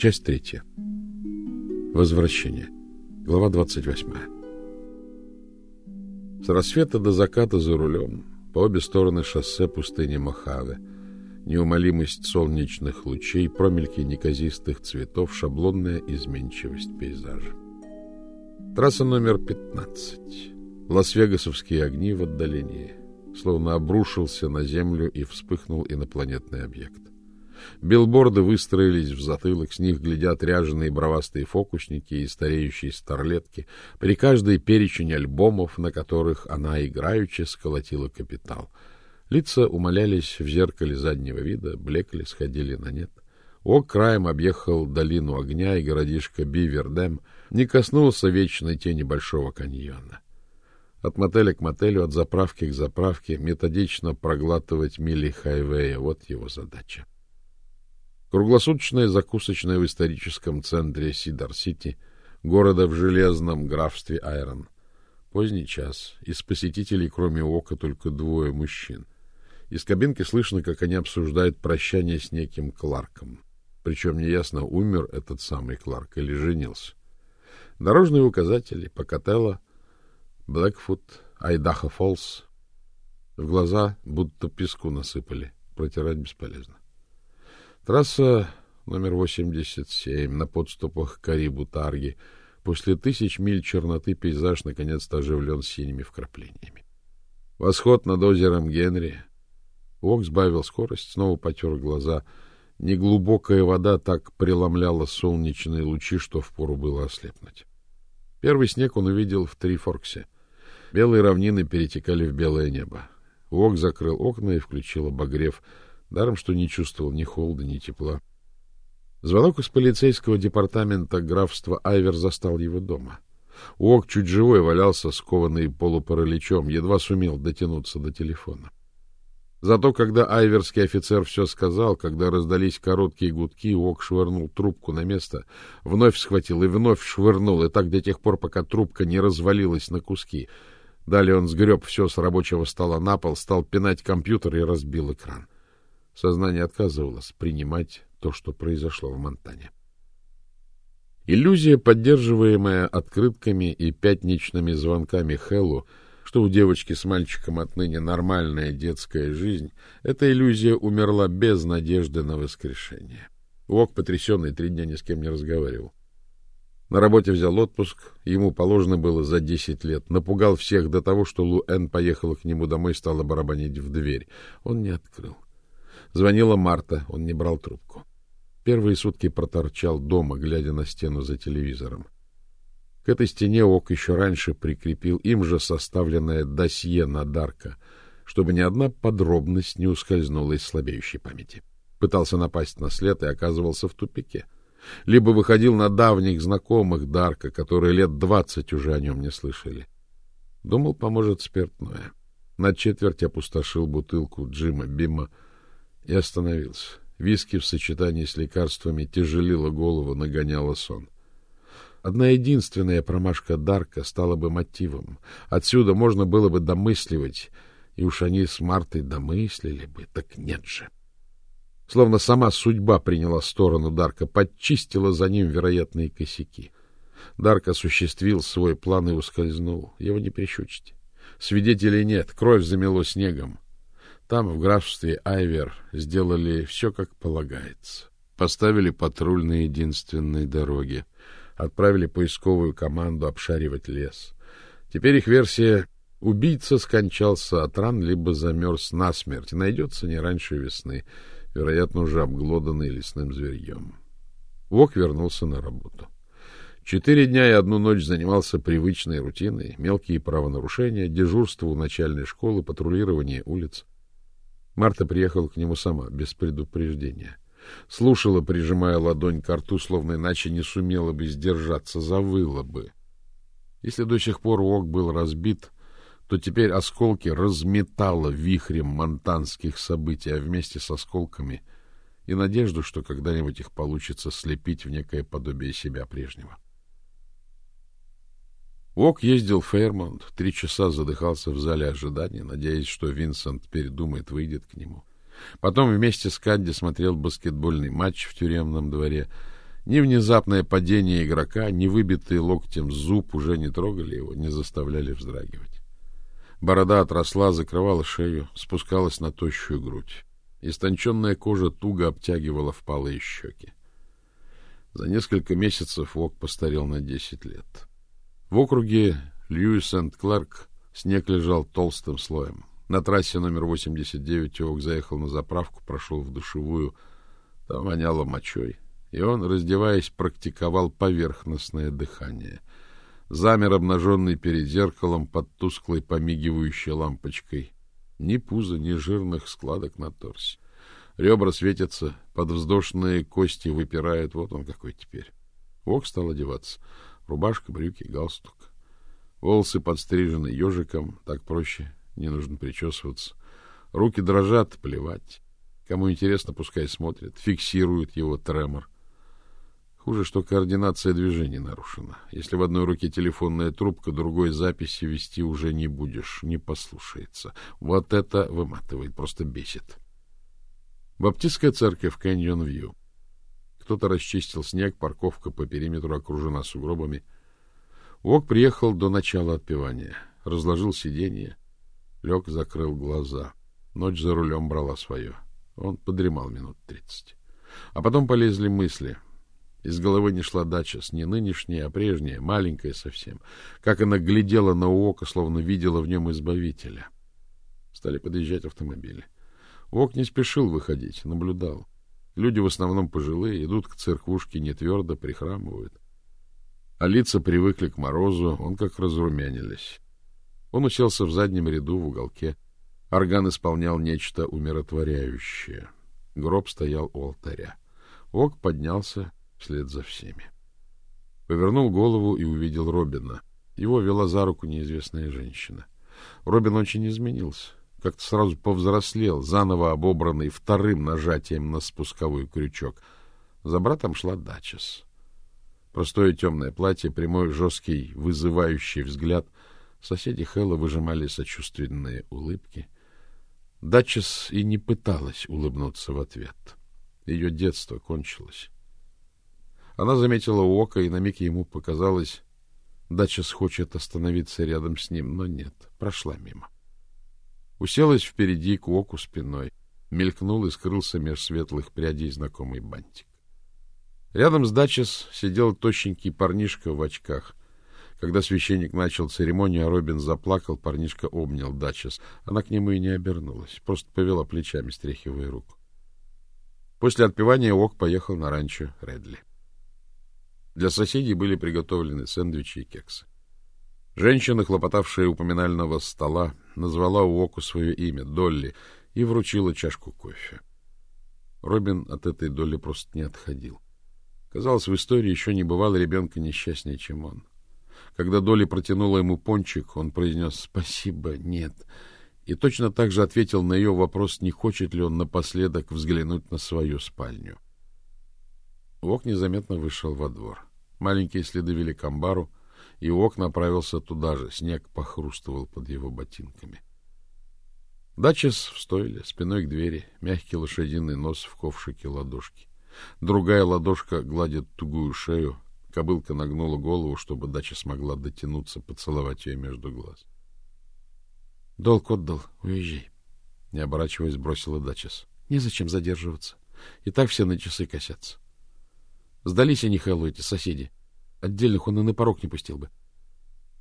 Часть третья. Возвращение. Глава двадцать восьмая. С рассвета до заката за рулем, по обе стороны шоссе пустыни Мохаве, неумолимость солнечных лучей, промельки неказистых цветов, шаблонная изменчивость пейзажа. Трасса номер 15. Лас-Вегасовские огни в отдалении. Словно обрушился на землю и вспыхнул инопланетный объект. Билборды выстроились в затылок, с них глядят ряженые бровастые фокусники и стареющие старлетки, при каждой перечень альбомов, на которых она играючи сколотила капитал. Лица умолялись в зеркале заднего вида, блекли, сходили на нет. Ок краем объехал долину огня и городишко Бивердем, не коснулся вечной тени большого каньона. От мотеля к мотелю, от заправки к заправке, методично проглатывать мили хайвея — вот его задача. Круглосуточная закусочная в историческом центре Сидар-Сити, города в железном графстве Айрон. Поздний час. Из посетителей, кроме Ока, только двое мужчин. Из кабинки слышно, как они обсуждают прощание с неким Кларком. Причем неясно, умер этот самый Кларк или женился. Дорожные указатели Покателло, Блэкфут, Айдахо Фолс. В глаза будто песку насыпали. Протирать бесполезно. Трасса номер 87 на подступах к Карибу-Тарги. После тысяч миль черноты пейзаж наконец-то оживлен синими вкраплениями. Восход над озером Генри. Вок сбавил скорость, снова потер глаза. Неглубокая вода так преломляла солнечные лучи, что впору было ослепнуть. Первый снег он увидел в Трифорксе. Белые равнины перетекали в белое небо. Вок закрыл окна и включил обогрев — Даром, что не чувствовал ни холода, ни тепла. Звонок из полицейского департамента графства Айвер застал его дома. Уок чуть живой валялся, скованный полупараличом, едва сумел дотянуться до телефона. Зато когда айверский офицер все сказал, когда раздались короткие гудки, Уок швырнул трубку на место, вновь схватил и вновь швырнул, и так до тех пор, пока трубка не развалилась на куски. Далее он сгреб все с рабочего стола на пол, стал пинать компьютер и разбил экран. Сознание отказывалось принимать то, что произошло в Монтане. Иллюзия, поддерживаемая открытками и пятничными звонками Хеллу, что у девочки с мальчиком отныне нормальная детская жизнь, эта иллюзия умерла без надежды на воскрешение. Уок, потрясенный, три дня ни с кем не разговаривал. На работе взял отпуск, ему положено было за десять лет. Напугал всех до того, что Луэн поехала к нему домой и стала барабанить в дверь. Он не открыл. Звонила Марта, он не брал трубку. Первые сутки проторчал дома, глядя на стену за телевизором. К этой стене Ок еще раньше прикрепил им же составленное досье на Дарка, чтобы ни одна подробность не ускользнула из слабеющей памяти. Пытался напасть на след и оказывался в тупике. Либо выходил на давних знакомых Дарка, которые лет двадцать уже о нем не слышали. Думал, поможет спиртное. На четверть опустошил бутылку Джима Бима, и остановился. Виски в сочетании с лекарствами тяжелила голову, нагоняла сон. Одна единственная промашка Дарка стала бы мотивом. Отсюда можно было бы домысливать, и уж они с Мартой домыслили бы, так нет же. Словно сама судьба приняла сторону Дарка, подчистила за ним вероятные косяки. Дарк осуществил свой план и ускользнул. Его не прищучить. Свидетелей нет, кровь замело снегом. Там, в графстве Айвер, сделали все, как полагается. Поставили патруль на единственной дороге. Отправили поисковую команду обшаривать лес. Теперь их версия — убийца скончался от ран, либо замерз насмерть. Найдется не раньше весны, вероятно, уже обглоданный лесным зверьем. Вок вернулся на работу. Четыре дня и одну ночь занимался привычной рутиной, мелкие правонарушения, дежурство у начальной школы, патрулирование улиц. Марта приехала к нему сама, без предупреждения. Слушала, прижимая ладонь к рту, словно иначе не сумела бы сдержаться, завыла бы. Если до сих пор Ок был разбит, то теперь осколки разметало вихрем монтанских событий, а вместе с осколками и надежду, что когда-нибудь их получится слепить в некое подобие себя прежнего. Ок ездил в Фейрмонт, три часа задыхался в зале ожидания, надеясь, что Винсент передумает, выйдет к нему. Потом вместе с Кадди смотрел баскетбольный матч в тюремном дворе. Ни внезапное падение игрока, ни выбитый локтем зуб уже не трогали его, не заставляли вздрагивать. Борода отросла, закрывала шею, спускалась на тощую грудь. Истонченная кожа туго обтягивала впалые щеки. За несколько месяцев Вок постарел на десять лет. В округе Льюис энд Кларк снег лежал толстым слоем. На трассе номер 89 Вок заехал на заправку, прошел в душевую. Там воняло мочой, и он, раздеваясь, практиковал поверхностное дыхание. Замер обнаженный перед зеркалом под тусклой помигивающей лампочкой. Ни пуза, ни жирных складок на торсе. Ребра светятся, подвздошные кости выпирают. Вот он какой теперь. Вок стал одеваться. Рубашка, брюки, галстук. Волосы подстрижены ежиком, так проще, не нужно причесываться. Руки дрожат, плевать. Кому интересно, пускай смотрят, фиксируют его тремор. Хуже, что координация движений нарушена. Если в одной руке телефонная трубка, другой записи вести уже не будешь, не послушается. Вот это выматывает, просто бесит. Баптистская церковь Кэньон-Вью. Кто-то расчистил снег, парковка по периметру окружена сугробами. Вок приехал до начала отпевания, разложил сиденье, лег, закрыл глаза. Ночь за рулем брала свое. Он подремал минут тридцать. А потом полезли мысли — из головы не шла дача, с не нынешняя, а прежняя, маленькая совсем. Как она глядела на Уока, словно видела в нем избавителя. Стали подъезжать автомобили. Уок не спешил выходить, наблюдал. Люди в основном пожилые, идут к церквушке не твердо, прихрамывают. А лица привыкли к морозу, он как разрумянились. Он уселся в заднем ряду в уголке. Орган исполнял нечто умиротворяющее. Гроб стоял у алтаря. Ок поднялся вслед за всеми. Повернул голову и увидел Робина. Его вела за руку неизвестная женщина. Робин очень изменился, как-то сразу повзрослел, заново обобранный вторым нажатием на спусковой крючок. За братом шла Дачес. Простое темное платье, прямой, жесткий, вызывающий взгляд. Соседи Хэлла выжимали сочувственные улыбки. Дачес и не пыталась улыбнуться в ответ. Ее детство кончилось. Она заметила Ока, и на миг ему показалось, дача хочет остановиться рядом с ним, но нет, прошла мимо. Уселась впереди к Оку спиной, мелькнул и скрылся меж светлых прядей знакомый бантик. Рядом с Дачес сидел тощенький парнишка в очках. Когда священник начал церемонию, а Робин заплакал, парнишка обнял Дачес. Она к нему и не обернулась, просто повела плечами, стряхивая руку. После отпевания Ок поехал на ранчо Редли. Для соседей были приготовлены сэндвичи и кексы. Женщина, хлопотавшая у поминального стола, назвала Уоку свое имя — Долли, и вручила чашку кофе. Робин от этой Долли просто не отходил. Казалось, в истории еще не бывало ребенка несчастнее, чем он. Когда Долли протянула ему пончик, он произнес «Спасибо, нет», и точно так же ответил на ее вопрос, не хочет ли он напоследок взглянуть на свою спальню. — Вок незаметно вышел во двор. Маленькие следы вели к амбару, и Вок направился туда же. Снег похрустывал под его ботинками. Дачес в стойле, спиной к двери, мягкий лошадиный нос в ковшике ладошки. Другая ладошка гладит тугую шею. Кобылка нагнула голову, чтобы дача смогла дотянуться, поцеловать ее между глаз. — Долг отдал, уезжай. Не оборачиваясь, бросила Дачес. — Незачем задерживаться. И так все на часы косятся. Сдались они Хэллу, эти соседи. Отдельных он и на порог не пустил бы.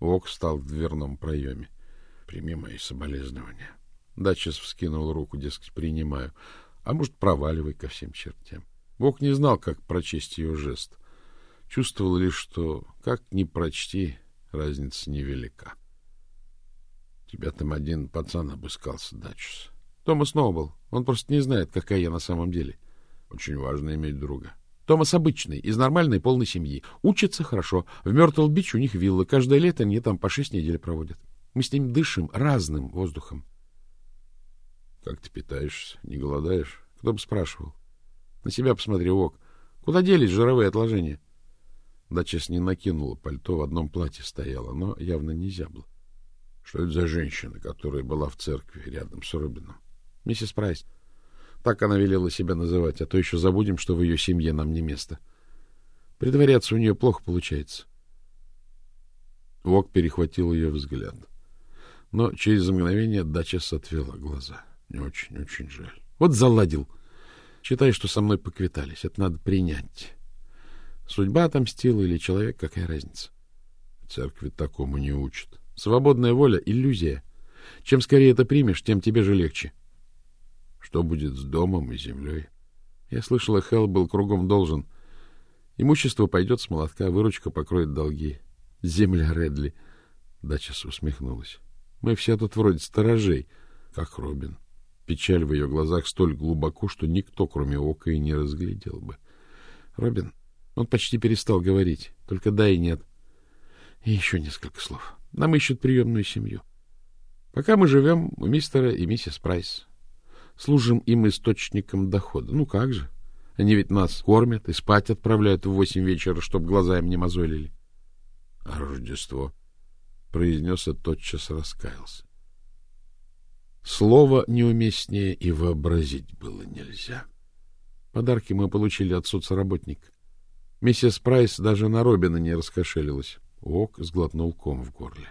Уок встал в дверном проеме. Прими мои соболезнования. Датчис вскинул руку, дескать, принимаю. А может, проваливай ко всем чертям. Уок не знал, как прочесть ее жест. Чувствовал лишь, что, как ни прочти, разница невелика. Тебя там один пацан обыскался, Датчис. Томас Ноубл. Он просто не знает, какая я на самом деле. Очень важно иметь друга. Томас обычный, из нормальной полной семьи. Учится хорошо. В Мёртл-Бич у них вилла. Каждое лето они там по шесть недель проводят. Мы с ним дышим разным воздухом. — Как ты питаешься? Не голодаешь? Кто бы спрашивал. На себя посмотри, Ок. Куда делись жировые отложения? Дачес не накинула пальто, в одном платье стояла, но явно не зябла. Что это за женщина, которая была в церкви рядом с Робином? Миссис Прайс. Так она велела себя называть, а то еще забудем, что в ее семье нам не место. Притворяться у нее плохо получается. Вок перехватил ее взгляд. Но через мгновение Дачес отвела глаза. Не очень, очень жаль. Вот заладил. Считай, что со мной поквитались. Это надо принять. Судьба отомстила или человек, какая разница? Церкви такому не учат. Свободная воля — иллюзия. Чем скорее это примешь, тем тебе же легче. Что будет с домом и землей? Я слышала, Хелл был кругом должен. Имущество пойдет с молотка, выручка покроет долги. Земля Редли. Дачес усмехнулась. Мы все тут вроде сторожей, как Робин. Печаль в ее глазах столь глубоко, что никто, кроме Ока, и не разглядел бы. Робин, он почти перестал говорить, только да и нет. И еще несколько слов. Нам ищут приемную семью. Пока мы живем у мистера и миссис Прайс. Служим им источником дохода. Ну как же? Они ведь нас кормят и спать отправляют в восемь вечера, чтобы глаза им не мозолили. — А Рождество? — произнес и тотчас раскаялся. Слово неуместнее и вообразить было нельзя. Подарки мы получили от соцработника. Миссис Прайс даже на Робина не раскошелилась. Ок сглотнул ком в горле.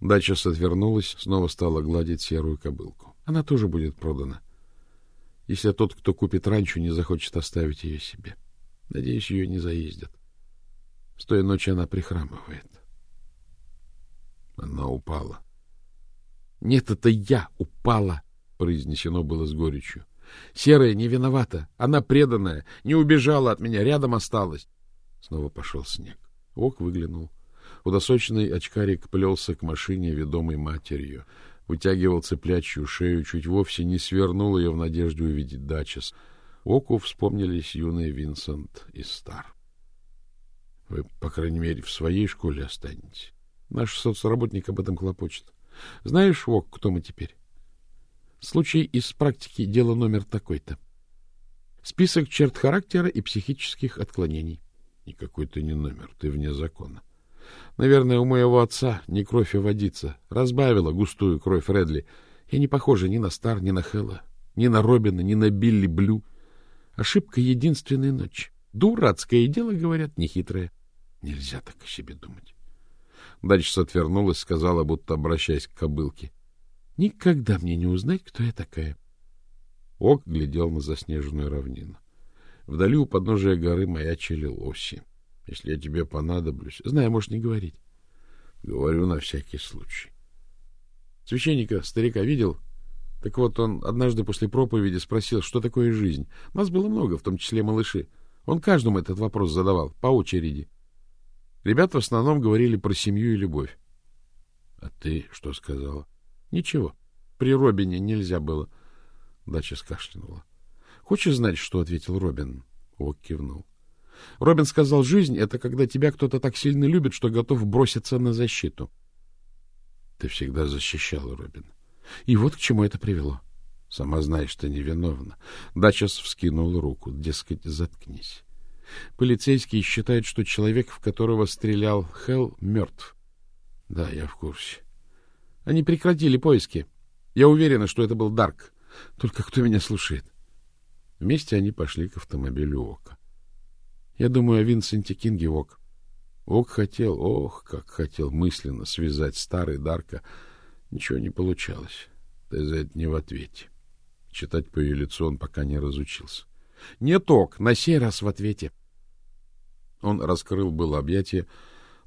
Дача отвернулась, снова стала гладить серую кобылку. Она тоже будет продана. Если тот, кто купит раньше, не захочет оставить ее себе. Надеюсь, ее не заездят. С той ночи она прихрамывает. Она упала. — Нет, это я упала, — произнесено было с горечью. Серая не виновата. Она преданная, не убежала от меня, рядом осталась. Снова пошел снег. Ок выглянул. Худосочный очкарик плелся к машине, ведомой матерью. Вытягивал цыплячью шею, чуть вовсе не свернул ее в надежде увидеть Дачес. Оку вспомнились юный Винсент и Стар. — Вы, по крайней мере, в своей школе останетесь. Наш соцработник об этом клопочет. Знаешь, Ок, кто мы теперь? Случай из практики, дело номер такой-то. Список черт характера и психических отклонений. Никакой ты не номер, ты вне закона. Наверное, у моего отца не кровь и водица. Разбавила густую кровь Редли. Я не похожа ни на Стар, ни на Хэлла, ни на Робина, ни на Билли Блю. Ошибка единственной ночи. Дурацкое дело, говорят, нехитрое. Нельзя так о себе думать. Дальше отвернулась, сказала, будто обращаясь к кобылке. Никогда мне не узнать, кто я такая. Ок глядел на заснеженную равнину. Вдали у подножия горы маячили лоси. Если я тебе понадоблюсь... Знаю, можешь не говорить. Говорю на всякий случай. Священника, старика, видел? Так вот, он однажды после проповеди спросил, что такое жизнь. Нас было много, в том числе малыши. Он каждому этот вопрос задавал, по очереди. Ребята в основном говорили про семью и любовь. — А ты что сказала? —— Ничего. При Робине нельзя было. Дача скашлянула. — Хочешь знать, что ответил Робин? Ок кивнул. Робин сказал, жизнь — это когда тебя кто-то так сильно любит, что готов броситься на защиту. Ты всегда защищала Робин. И вот к чему это привело. Сама знаешь, что невиновна. Дачес вскинул руку, дескать, заткнись. Полицейские считают, что человек, в которого стрелял Хелл, мертв. Да, я в курсе. Они прекратили поиски. Я уверена, что это был Дарк. Только кто меня слушает? Вместе они пошли к автомобилю Ока. Я думаю о Винсенте Кинге Ок. Ок хотел, ох, как хотел мысленно связать старый Дарка. Ничего не получалось. Ты за это не в ответе. Читать по ее лицу он пока не разучился. — Нет, Ок, на сей раз в ответе. Он раскрыл было объятие,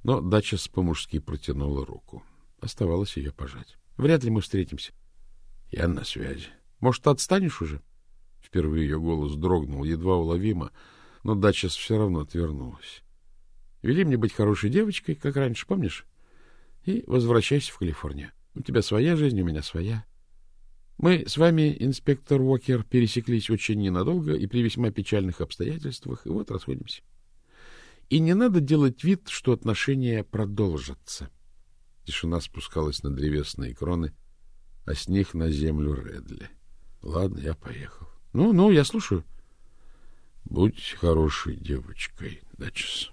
но дача по-мужски протянула руку. Оставалось ее пожать. Вряд ли мы встретимся. Я на связи. Может, отстанешь уже? Впервые ее голос дрогнул, едва уловимо, но Датчас все равно отвернулась. Вели мне быть хорошей девочкой, как раньше, помнишь? И возвращайся в Калифорнию. У тебя своя жизнь, у меня своя. Мы с вами, инспектор Уокер, пересеклись очень ненадолго и при весьма печальных обстоятельствах, и вот расходимся. И не надо делать вид, что отношения продолжатся. — Тишина спускалась на древесные кроны, а с них на землю Редли. Ладно, я поехал. Ну, ну, я слушаю. Будь хорошей девочкой, Дачес.